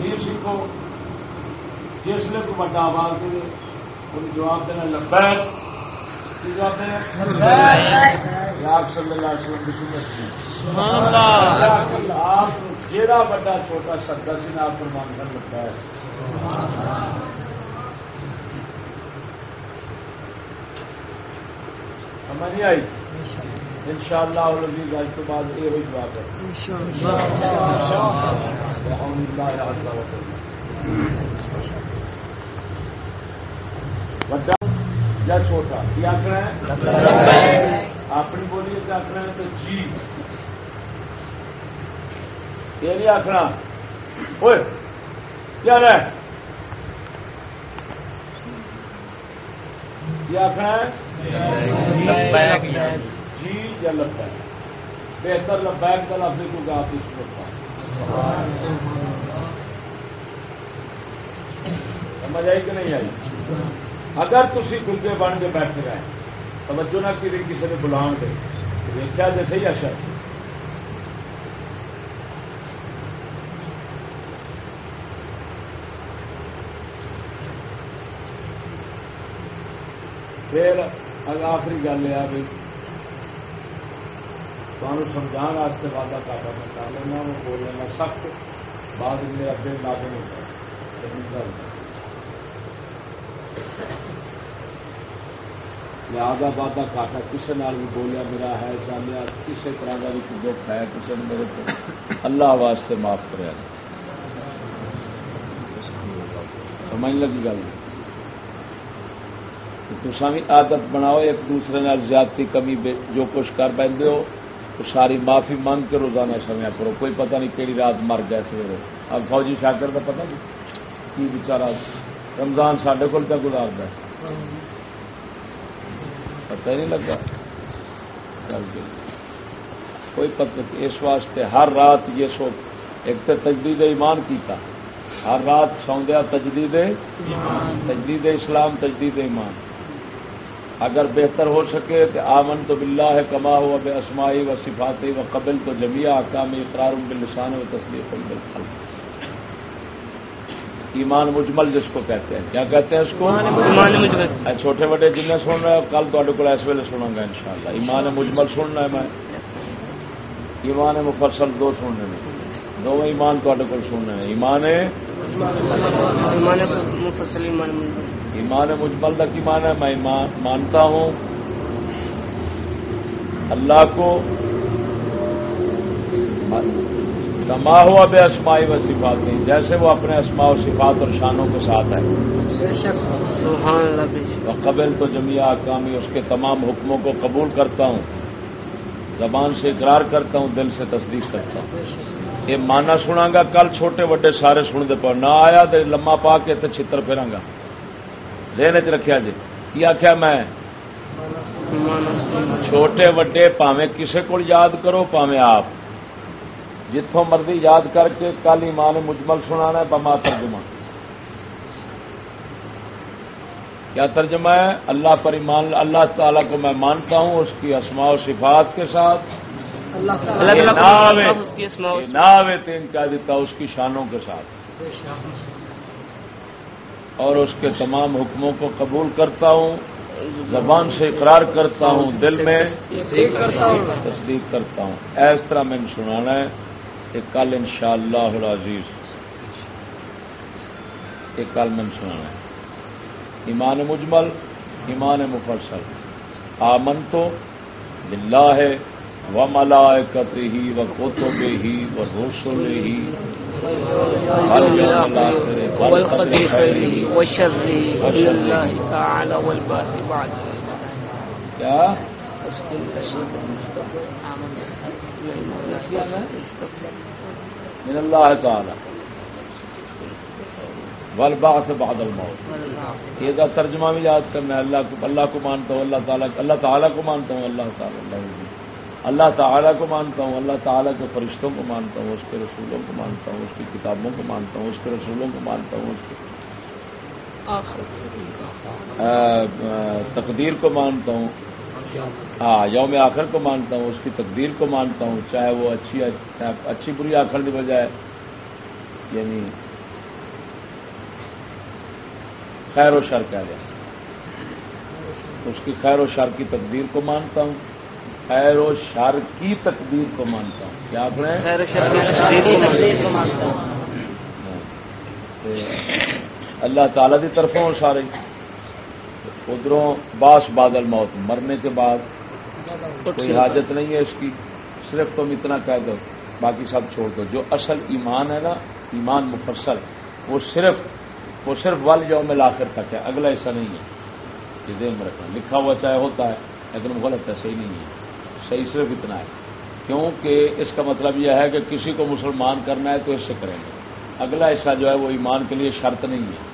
تقدیر سیکھو جس لیے کوئی بڑا آواز دے ان جواب دینا جواب دینا؟ آپ جہاں بڑا چھوٹا سدا سی آپ فرمان کر لگتا ہے سمجھ نہیں آئی؟ ان شاء اللہ گج تو بعد یہ جواب ہے یا چھوٹا؟ کیا آخر ہے؟ اپنی بولی کیا آخر ہے تو جی. یہ نہیں آخنا کیا رہ کیا آخنا ہے؟ جی یا لبیک بہتر لبیک کا لفظ کیونکہ آپ اس کو سمجھ آئی کہ نہیں آئی؟ اگر تھی گلے بن کے بیٹھ رہے توجہ نہ کی کسی نے بلا دے۔ دیکھا جیسے ہی اچھا پھر آخری گل یہ بھی سمجھا واسطے واضح کاٹا میں کر لینا وہ بول لینا سخت بعد میں ابے لاگے ہوتا لہذا واضح کاٹا کسی نال بھی بولیا، میرا ہے جانیا کسی طرح کا بھی دکھ ہے کسی نے میرے کو اللہ واسطے معاف کرے۔ سمجھ لگی گل۔ تسا بھی عادت بناؤ، ایک دوسرے نال زیادتی کمی جو کچھ کر پہ ہو تو ساری معافی مانگ کے روزانہ سمیا کرو کوئی پتہ نہیں کہڑی رات مر گئے سویرے اب فوجی شاکر کا پتہ نہیں کی بچارا رمضان سڈے کول کیا گزارتا ہے۔ پتہ ہی نہیں لگا۔ کوئی پتہ اس واسطے ہر رات یہ سو ایک تو تجدید ایمان کیتا۔ ہر رات سوندیا تجدید تجدید اسلام تجدید ایمان۔ اگر بہتر ہو سکے تو آمن تو بلّہ ہے کما ہوا بے اسمائی و صفاتی و قبل تو جمیا اقام اقرار باللسان و تصدیق ایمان مجمل جس کو کہتے ہیں. کیا کہتے ہیں اس کو؟ چھوٹے بڑے جن سن رہے کل تے کو اس ویلے سنوں گا انشاءاللہ. ایمان مجمل سننا ہے میں. ایمان مفصل دو سننے میں دو ایمان تے کو سننا ہے ایمان مفصل ایمان ایمان مجمل کا کی مان ہے میں مانتا ہوں۔ اللہ کو کما ہوا بے اسمائی و صفات نہیں جیسے وہ اپنے اسماء و صفات اور شانوں کے ساتھ ہے قبل تو جمیا کامی اس کے تمام حکموں کو قبول کرتا ہوں زبان سے اقرار کرتا ہوں دل سے تصدیق کرتا ہوں۔ یہ مانا سنا گا کل چھوٹے وڈے سارے سنتے پا نہ آیا تو لما پا کے تو چھتر پھرا گا۔ دین چ رکھا جی۔ کی آخیا میں؟ چھوٹے وڈے پاوے کسے کو یاد کرو پاوے آپ۔ جتوں مرضی یاد کر کے کل ایمان مجمل سنا بما ترجمہ۔ کیا ترجمہ ہے؟ اللہ پر ایمان اللہ تعالیٰ کو میں مانتا ہوں اس کی اسماء و صفات کے ساتھ۔ ناوے تین کہہ دیتا اس کی شانوں کے ساتھ۔ اور اس کے تمام حکموں کو قبول کرتا ہوں زبان سے اقرار کرتا ہوں دل میں تصدیق کرتا ہوں۔ اس طرح میں سنانا ہے کہ کل ان شاء اللہ عزیز یہ کل میں سنانا ہے۔ ایمان مجمل ایمان مفصل۔ آمن تو بلّہ ہے و ملائکت ہی و کوتب ہی و رسول ہی کیا من اللہ تعالی والبعث بعد الموت یہ ترجمہ بھی یاد کرنا ہے اللہ کو اللہ کو مانتا ہوں، اللہ تعالیٰ اللہ تعالیٰ کو مانتا ہوں، اللہ تعالیٰ اللہ اللہ تعالیٰ کو مانتا ہوں اللہ تعالیٰ کے فرشتوں کو مانتا ہوں اس کے رسولوں کو مانتا ہوں اس کی کتابوں کو مانتا ہوں اس کے رسولوں کو مانتا ہوں اس کے تقدیر کو مانتا ہوں۔ ہاں یوم آخر کو مانتا ہوں اس کی تقدیر کو مانتا ہوں چاہے وہ اچھی اچھی بری آخر کی بجائے۔ یعنی خیر و شر کہہ دیں اس کی خیر و شر کی تقدیر کو مانتا ہوں۔ خیر و شر کی تقدیر کو مانتا ہوں۔ کیا آپ اللہ تعالی کی طرفوں سارے۔ ادھروں باس بادل موت مرنے کے بعد کوئی حاجت نہیں ہے اس کی۔ صرف تم اتنا کہہ دو باقی سب چھوڑ دو۔ جو اصل ایمان ہے نا ایمان مفصل وہ صرف وہ صرف ول یوم آخر تک ہے اگلا ایسا نہیں ہے۔ یہ ذہن میں رکھنا۔ لکھا ہوا چاہے ہوتا ہے لیکن وہ غلط ہے صحیح نہیں ہے۔ صحیح صرف اتنا ہے۔ کیونکہ اس کا مطلب یہ ہے کہ کسی کو مسلمان کرنا ہے تو اس سے کریں گے۔ اگلا حصہ جو ہے وہ ایمان کے لیے شرط نہیں ہے۔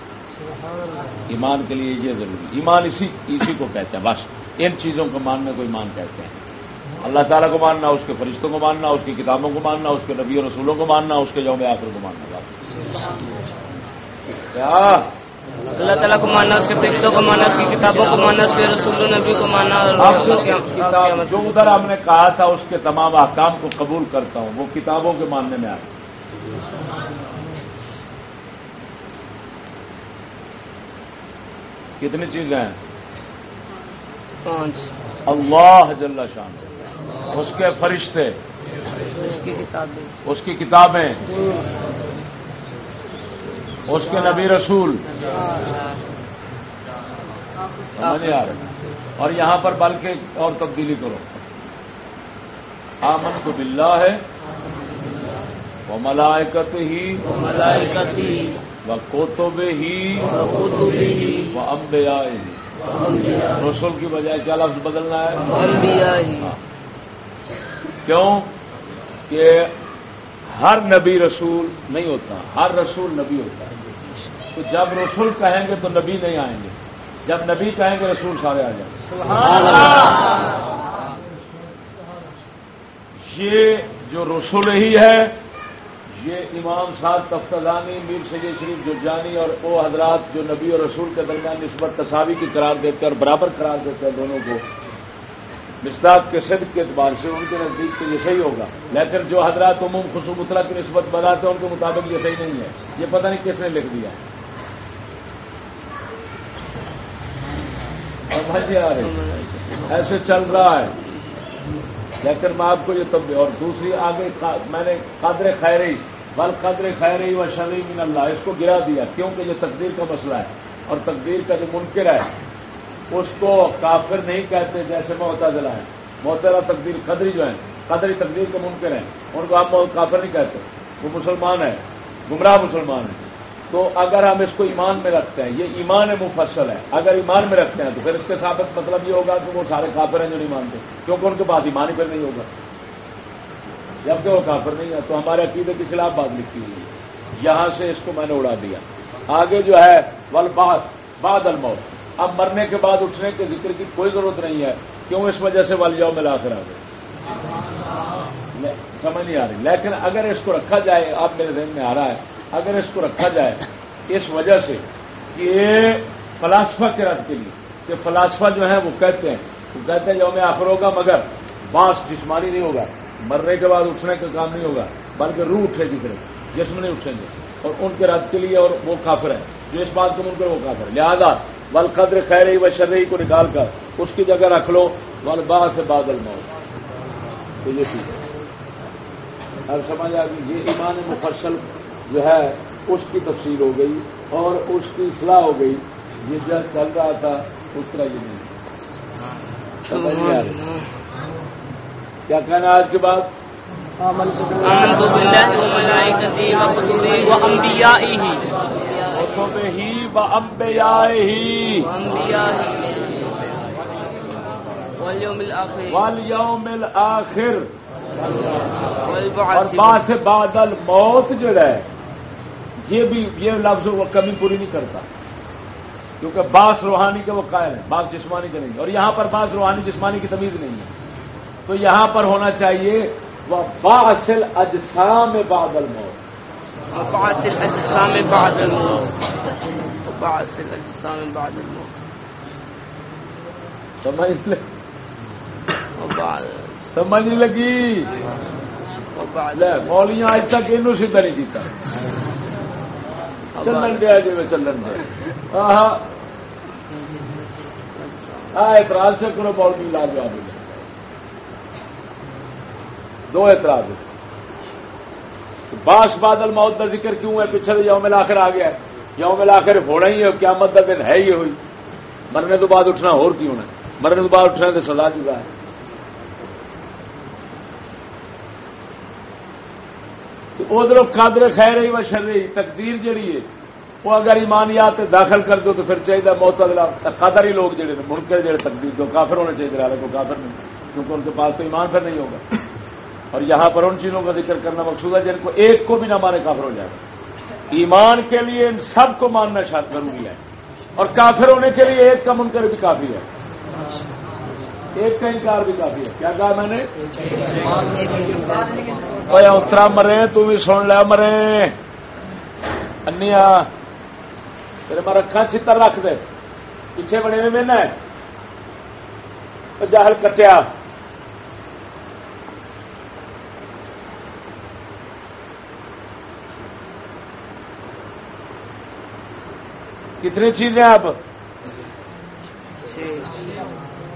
ایمان کے لیے یہ ضروری۔ ایمان اسی اسی کو کہتے ہیں بس۔ ان چیزوں کو ماننے کو ایمان کہتے ہیں۔ اللہ تعالیٰ کو ماننا اس کے فرشتوں کو ماننا اس کی کتابوں کو ماننا اس کے نبی و رسولوں کو ماننا اس کے یوم آخر کو ماننا۔ کیا؟ اللہ تعالیٰ کو ماننا اس کے فرشتوں کو ماننا اس کی کتابوں کو ماننا اس کے رسول نبی کو ماننا جو ادھر ہم نے کہا تھا اس کے تمام احکام کو قبول کرتا ہوں وہ کتابوں کے ماننے میں آتا کتنی چیزیں ہیں؟ اللہ جل شان۔ اس کے فرشتے اس کی کتابیں۔ اس کے نبی رسول۔ اور یہاں پر بلکہ اور تبدیلی کرو۔ آمن کو بلّہ ہے وہ ملائکت ہی ملائکت ہی وہ کوتب ہی وہ امبیا رسول کی بجائے کیا لفظ بدلنا ہے؟ کیوں؟ کہ ہر نبی رسول نہیں ہوتا ہر رسول نبی ہوتا ہے۔ تو جب رسول کہیں گے تو نبی نہیں آئیں گے۔ جب نبی کہیں گے رسول سارے آ جائیں یہ جو رسول ہی ہے یہ امام صاحب تفتانی میر سید شریف جو جانی اور وہ حضرات جو نبی اور رسول کے درمیان نسبت تصاوی کی قرار دیتے اور برابر قرار دیتے ہیں دونوں کو مستاد کے صدق کے اعتبار سے ان کے نزدیک تو یہ صحیح ہوگا۔ لیکن جو حضرات عموم خصوص مطلع کی نسبت بناتے ہیں ان کے مطابق یہ صحیح نہیں ہے۔ یہ پتہ نہیں کس نے لکھ دیا۔ ایسے چل رہا ہے۔ لیکن میں آپ کو یہ تب اور دوسری آگے میں نے قادر خیری بل قدر خیری و شرعی من اللہ۔ اس کو گرا دیا۔ کیونکہ یہ تقدیر کا مسئلہ ہے۔ اور تقدیر کا جو منکر ہے، اس کو کافر نہیں کہتے جیسے معتدلا ہے محترا تقدیر قدری جو ہے قدری تقدیر کے منکر ہیں۔ ان کو آپ کافر نہیں کہتے۔ وہ مسلمان ہے گمراہ مسلمان ہے تو اگر ہم اس کو ایمان میں رکھتے ہیں یہ ایمان مفصل ہے۔ اگر ایمان میں رکھتے ہیں تو پھر اس کے ثابت مطلب یہ ہوگا کہ وہ سارے کافر ہیں جو نہیں مانتے کیونکہ ان کے پاس ایمان ہی پھر نہیں ہوگا۔ جبکہ وہ کافر نہیں ہے تو ہمارے عقیدے کے خلاف بات لکھی ہوئی ہے۔ یہاں سے اس کو میں نے اڑا دیا۔ آگے جو ہے ول باد باد الموت۔ اب مرنے کے بعد اٹھنے کے ذکر کی کوئی ضرورت نہیں ہے کیوں اس وجہ سے وال جاؤ ملا کر آ گئے سمجھ نہیں آ رہی۔ لیکن اگر اس کو رکھا جائے آپ میرے ذہن میں آ رہا ہے اگر اس کو رکھا جائے اس وجہ سے کہ فلاسفہ کے رد کے لیے، کہ فلاسفہ جو ہے وہ کہتے ہیں، وہ کہتے ہیں یوم آخر ہوگا مگر بانس جسمانی نہیں ہوگا، مرنے کے بعد اٹھنے کا کام نہیں ہوگا، بلکہ روح اٹھے گی پھر، جسم نہیں اٹھیں گے۔ اور ان کے رد کے لیے اور وہ کافر ہے جو اس بات کو من کر وہ کافر لہذا ول قدر خیر و شرعی کو نکال کر اس کی جگہ رکھ لو ول سے بادل موت تو یہ ٹھیک ہے۔ اب سمجھ آ گئی، یہ ایمان مفصل جو ہے اس کی تفصیل ہو گئی اور اس کی اصلاح ہو گئی۔ یہ جو چل رہا تھا اس طرح یہ نہیں۔ کیا کہنا آج کے بعد والیوم آخر اور باس بادل موت جو ہے۔ یہ بھی یہ لفظ وہ کمی پوری نہیں کرتا کیونکہ باس روحانی کے وہ قائل ہے باس جسمانی کے نہیں اور یہاں پر باس روحانی جسمانی کی تمیز نہیں ہے۔ تو یہاں پر ہونا چاہیے وہ باصل اجسام بادل موت سمجھ سمجھ لگی؟ مولیاں آج تک یہ سیدھا نہیں کیتا۔ چلن دیا جی میں چلن دیا ہاں اعتراض سے کرو بہت نہیں لاج جواب دو اعتراض۔ باس بادل موت کا ذکر کیوں ہے؟ پیچھے یوم آخر آ گیا یوم آخر ہونا ہی ہے، قیامت کا دن ہے ہی ہوئی۔ مرنے تو بعد اٹھنا ہو کیوں ہے مرنے تو بعد اٹھنا تو سزا جگہ ہے ادھر قادر خیر ہی و شر رہی تقدیر جڑی ہے، وہ اگر ایمانیات داخل کر دو تو پھر چاہیے موت قادر ہی لوگ جڑے منکر جڑے تقدیر، جو کافر ہونے چاہیے رہے کو کافر نہیں، کیونکہ ان کے پاس تو ایمان پھر نہیں ہوگا۔ اور یہاں پر ان چیزوں کا ذکر کرنا مقصود ہے، جن کو ایک کو بھی نہ مانے کافر ہو جائے۔ ایمان کے لیے ان سب کو ماننا شاید ضروری ہے۔ اور کافر ہونے کے لیے ایک کا منکر بھی کافی ہے۔ ایک کا انکار بھی کافی ہے۔ کیا کہا میں نے؟ اترا مرے تو بھی سن لیا مرے انیا تیرے میں رکھا چتر رکھ دے پیچھے بنے میں مینا ہے جاہل کٹیا کتنی چیزیں آپ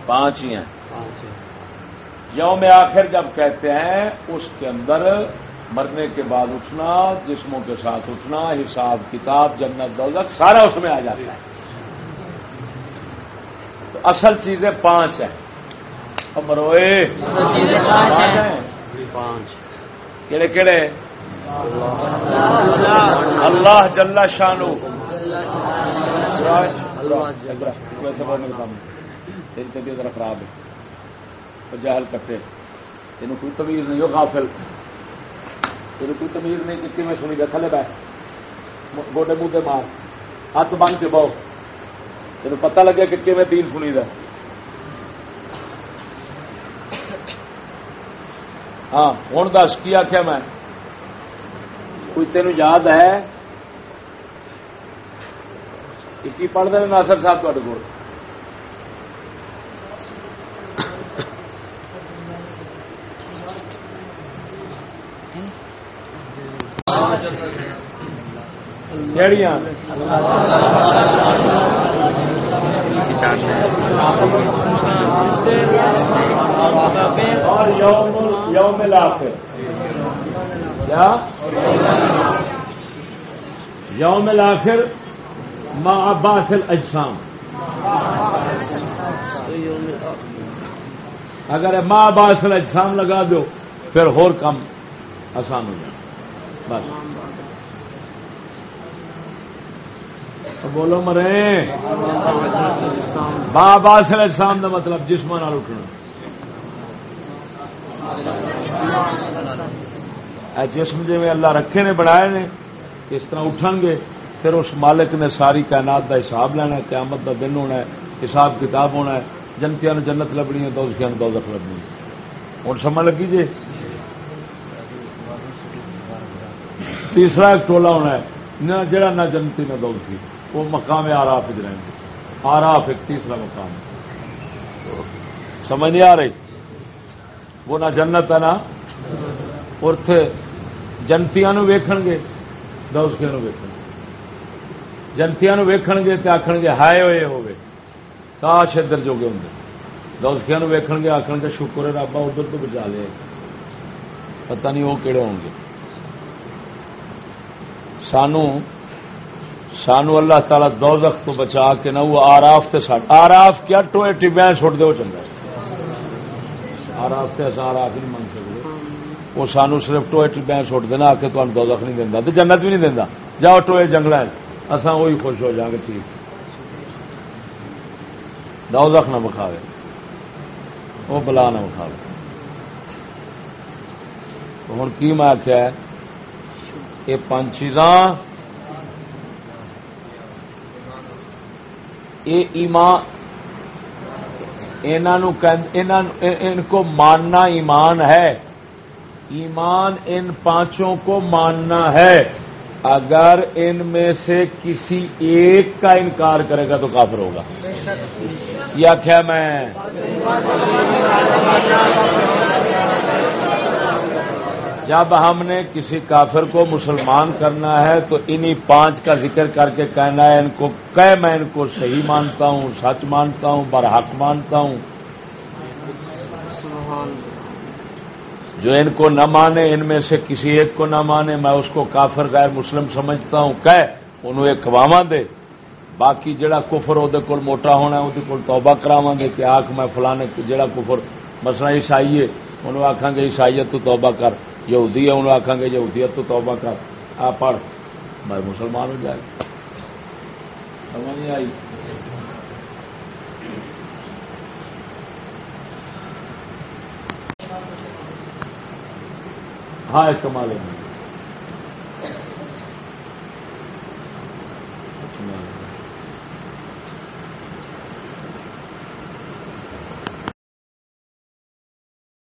پانچ ہی ہیں یوم آخر جب کہتے ہیں اس کے اندر مرنے کے بعد اٹھنا جسموں کے ساتھ اٹھنا حساب کتاب جنت دولت سارا اس میں آ جاتا ہے تو اصل چیزیں پانچ ہیں امروئے پانچ کہڑے کہڑے اللہ جل شانو طبیعت ذرا خراب ہے جہل کرتے یہ کوئی تمیز نہیں ہو غافل۔ یہ کوئی تمیز نہیں کہ میں سنی گا تھلے بہ۔ گوڈے منہ مار۔ ہاتھ بن کے بہو تین پتا لگا کہ میں تین سنی دا۔ ہاں ہوں دس، کی آخیا میں؟ کوئی تین یاد ہے؟ کی پڑھتے ہیں ناصر صاحب تے کو جڑیاں اور یوم یوم لاخر کیا؟ یوم لاخر ما عباس الاجسام۔ اگر ماں عباس الاجسام لگا دو پھر اور کم۔ آسان ہو جائے بس۔ بولو مرے۔ با عباس الاجسام کا مطلب جسم اٹھنا۔ جسم جی اللہ رکھے نے، بنائے نے، اس طرح اٹھن گے، پھر اس مالک نے ساری کائنات کا حساب لینا ہے، قیامت کا دن ہونا ہے، حساب کتاب ہونا ہے جنتیا جنت لبنی ہے دوزخیا دوزخ لبنی ہوں سمجھ لگی جی؟ تیسرا ایک ٹولا ہونا ہے، نہ جڑا نہ جنتی نہ دوزخی وہ مقام آراف رہیں گے۔ آراف ایک تیسرا مقام سمجھ نہیں آ رہی؟ وہ نہ جنت ہے نا، اور جنتیاں ویکھن گے، دوزخیاں ویکھن گے۔ جنتیا ویکھ گے تو آخ گے، ہائے ہوئے۔ ہوے کاش ادھر جو گے۔ ہوں دوسخیا ویکھ گے آخر گے، شکر ہے رابا ادھر تو بچا لیا۔ پتہ نہیں وہ کہڑے ہوں گے۔ سانو سانو اللہ تعالی دو تو بچا کے نہ وہ آراف تے سٹ آراف کیا ٹوئے ٹبیا چھوڑ دو چنگا آراف تے آراف نہیں من سکتے وہ سانو صرف ٹوئے ٹبیا چھوڑ دینا آ کے تمہیں دو نہیں دینا تو جنت بھی نہیں دینا جاؤ ٹوئے جنگل اسان وہی خوش ہو جائیں گے ٹھیک۔ دوزخ نہ بکھاوے وہ بلا نہ بکھاوے ہوں کی میں آخیا یہ پانچ چیزاں۔ یہ ایمان ان کو ماننا ایمان ہے۔ ایمان ان پانچوں کو ماننا ہے۔ اگر ان میں سے کسی ایک کا انکار کرے گا تو کافر ہوگا۔ یا کیا میں۔ جب ہم نے کسی کافر کو مسلمان کرنا ہے تو انہی پانچ کا ذکر کر کے کہنا ہے ان کو کہ میں ان کو صحیح مانتا ہوں، سچ مانتا ہوں، برحق مانتا ہوں۔ جو ان کو نہ مانے، ان میں سے کسی ایک کو نہ مانے، میں اس کو کافر غیر مسلم سمجھتا ہوں۔ کہ انہوں ایک کھواوا دے۔ باقی جڑا کفر وہ موٹا ہونا ہے وہ توبہ کراواں گے کہ آخ میں فلانے جڑا کفر مسئلہ عیسائی ہے انہوں آخان گے عیسائیت تو توبہ کر۔ یہودی ہے، انہوں آخان گے یہودیت تو توبہ کر۔ آ پڑھ۔ میں مسلمان ہو جائے۔ سمجھ نہیں آئی؟ ہاں ایک کما لیں